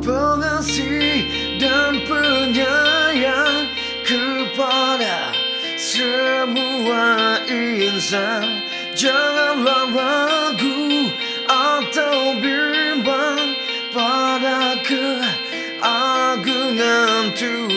pengasih dan penyayang kepada semua insan. Janganlah ragu atau bimbang pada keagungan Tuhan.